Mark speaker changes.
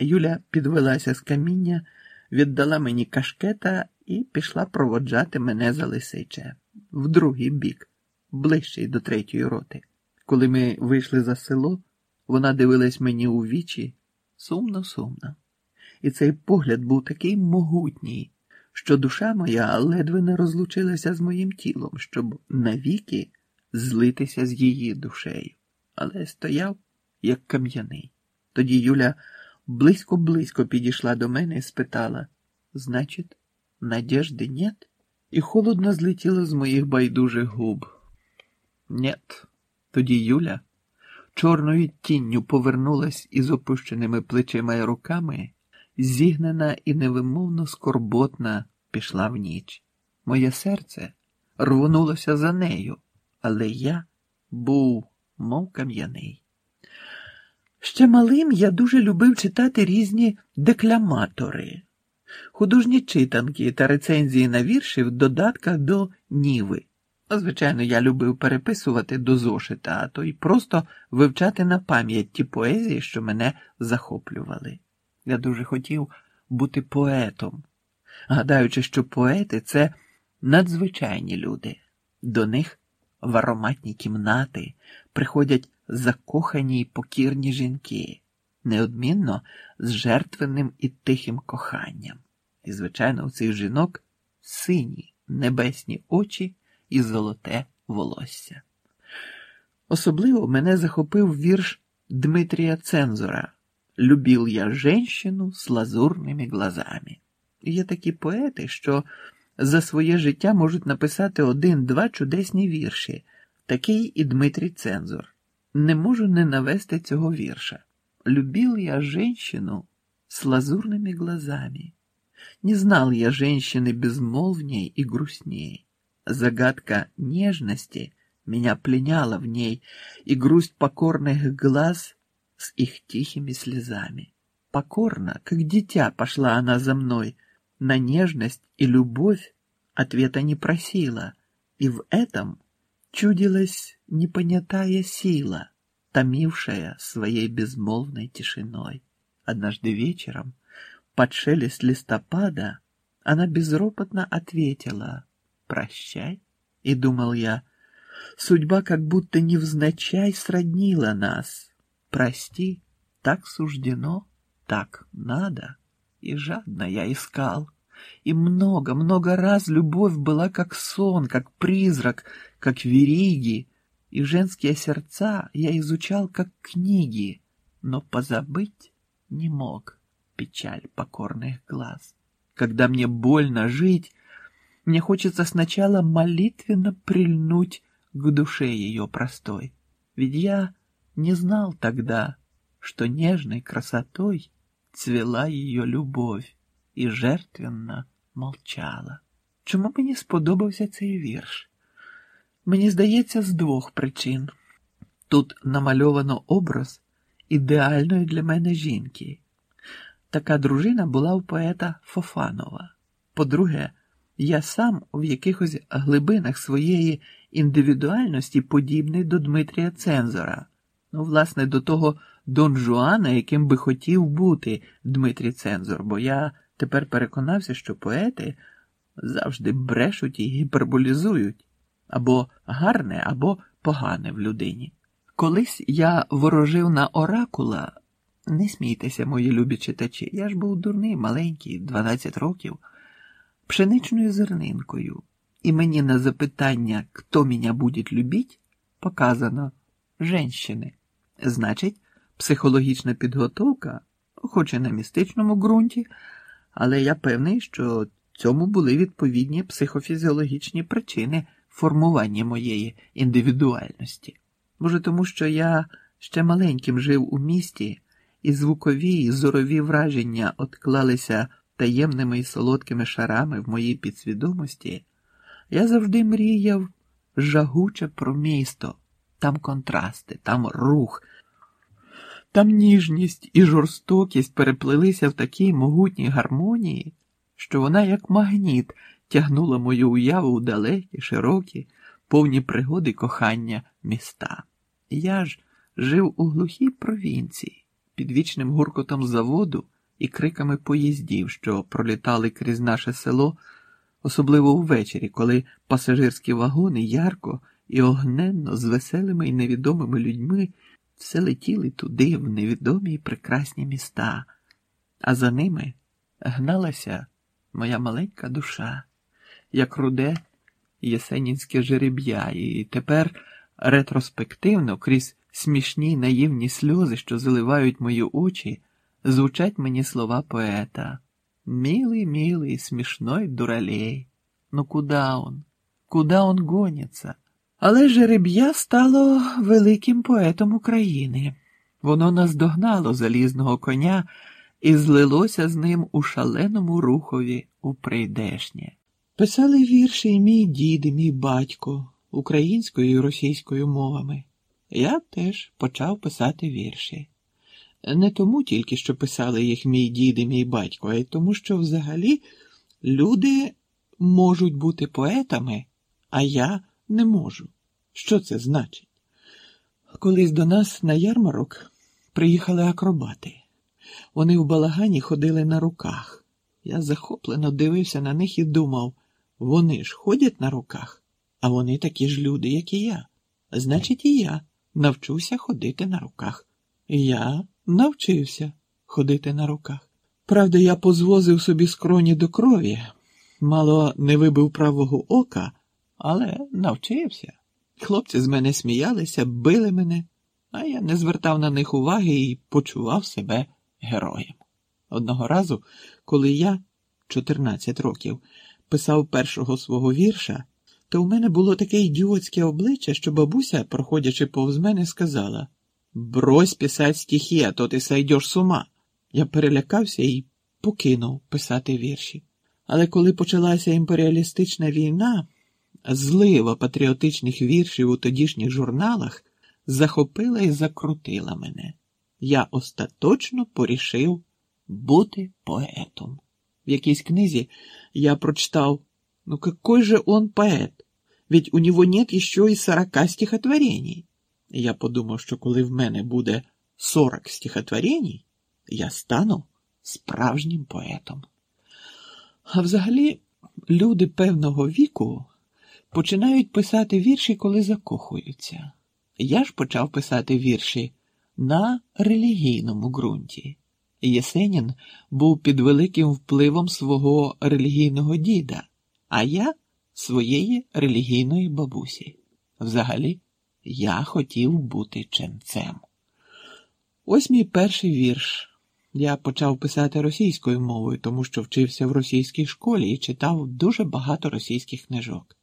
Speaker 1: Юля підвелася з каміння, віддала мені кашкета і пішла проводжати мене за лисиче в другий бік, ближчий до третьої роти. Коли ми вийшли за село, вона дивилась мені у вічі сумно-сумно. І цей погляд був такий могутній, що душа моя ледве не розлучилася з моїм тілом, щоб навіки злитися з її душею. Але стояв, як кам'яний. Тоді Юля близько-близько підійшла до мене і спитала: Значить, надежди нет? І холодно злетіло з моїх байдужих губ. Нет. Тоді Юля чорною тінню повернулась із опущеними плечима і руками, зігнена і невимовно скорботна пішла в ніч. Моє серце рвонулося за нею, але я був, мов кам'яний. Ще малим я дуже любив читати різні декламатори, художні читанки та рецензії на вірші в додатках до Ніви. Звичайно, я любив переписувати до зошита, а то й просто вивчати на пам'ять ті поезії, що мене захоплювали. Я дуже хотів бути поетом, гадаючи, що поети це надзвичайні люди. До них в ароматні кімнати приходять закохані й покірні жінки, неодмінно з жертвенним і тихим коханням. І, звичайно, у цих жінок сині небесні очі і золоте волосся. Особливо мене захопив вірш Дмитрія Цензора Любил я женщину з лазурними глазами. Є такі поети, що за своє життя можуть написати один-два чудесні вірші, такий і Дмитрій Цензор. Не можу не навести цього вірша. Любил я женщину с лазурными глазами. Не знал я женщины безмолвней и грустней. Загадка нежности меня пленяла в ней, и грусть покорных глаз с их тихими слезами. Покорно, как дитя, пошла она за мной, на нежность и любовь ответа не просила, и в этом чудилась непонятая сила, томившая своей безмолвной тишиной. Однажды вечером, под шелест листопада, она безропотно ответила «Прощай». И думал я, судьба как будто невзначай сроднила нас. Прости, так суждено, так надо. И жадно я искал. И много-много раз любовь была как сон, как призрак, как вериги, и женские сердца я изучал как книги, но позабыть не мог печаль покорных глаз. Когда мне больно жить, мне хочется сначала молитвенно прильнуть к душе ее простой. Ведь я не знал тогда, что нежной красотой цвела ее любовь і жертвенно мовчала. Чому мені сподобався цей вірш? Мені здається, з двох причин. Тут намальовано образ ідеальної для мене жінки. Така дружина була у поета Фофанова. По-друге, я сам в якихось глибинах своєї індивідуальності подібний до Дмитрія Цензора, ну, власне, до того Дон Жуана, яким би хотів бути Дмитрій Цензор, бо я тепер переконався, що поети завжди брешуть і гіперболізують або гарне, або погане в людині. Колись я ворожив на оракула. Не смійтеся, мої любі читачі, я ж був дурний, маленький, 12 років, пшеничною зернинкою, і мені на запитання, хто мене буде любить, показано женщини. Значить, психологічна підготовка, хоч і на містичному ґрунті, але я певний, що цьому були відповідні психофізіологічні причини формування моєї індивідуальності. Може, тому що я ще маленьким жив у місті, і звукові і зорові враження отклалися таємними і солодкими шарами в моїй підсвідомості, я завжди мріяв жагуче про місто, там контрасти, там рух, там ніжність і жорстокість переплилися в такій могутній гармонії, що вона, як магніт, тягнула мою уяву у далекі, широкі, повні пригоди кохання міста. Я ж жив у глухій провінції під вічним гуркотом заводу і криками поїздів, що пролітали крізь наше село, особливо увечері, коли пасажирські вагони ярко і огненно з веселими і невідомими людьми все летіли туди, в невідомі й прекрасні міста, а за ними гналася моя маленька душа, як руде єсенінське жереб'я, і тепер ретроспективно крізь смішні наївні сльози, що заливають мої очі, звучать мені слова поета. Милый, милый, смішной дуралей. Ну куда он? Куда он гонится? Але жереб'я стало великим поетом України. Воно наздогнало залізного коня і злилося з ним у шаленому рухові у прийдешнє. Писали вірші і мій дід, і мій батько українською і російською мовами. Я теж почав писати вірші. Не тому тільки, що писали їх мій дід і мій батько, а й тому, що взагалі люди можуть бути поетами, а я не можу. Що це значить? Колись до нас на ярмарок приїхали акробати. Вони в балагані ходили на руках. Я захоплено дивився на них і думав, вони ж ходять на руках, а вони такі ж люди, як і я. Значить, і я навчуся ходити на руках. Я навчився ходити на руках. Правда, я позвозив собі скроні до крові, мало не вибив правого ока, але навчився. Хлопці з мене сміялися, били мене, а я не звертав на них уваги і почував себе героєм. Одного разу, коли я, 14 років, писав першого свого вірша, то в мене було таке ідіотське обличчя, що бабуся, проходячи повз мене, сказала Брось писать стихи, а то ти сайдеш з ума. Я перелякався і покинув писати вірші. Але коли почалася імперіалістична війна, злива патріотичних віршів у тодішніх журналах захопила і закрутила мене. Я остаточно порішив бути поетом. В якійсь книзі я прочитав, ну какой же он поет, ведь у него нет еще и сорока стихотворений. Я подумав, що коли в мене буде сорок стихотворень, я стану справжнім поетом. А взагалі, люди певного віку починають писати вірші, коли закохуються. Я ж почав писати вірші на релігійному ґрунті. Єсенін був під великим впливом свого релігійного діда, а я своєї релігійної бабусі. Взагалі, я хотів бути ченцем. Ось мій перший вірш. Я почав писати російською мовою, тому що вчився в російській школі і читав дуже багато російських книжок.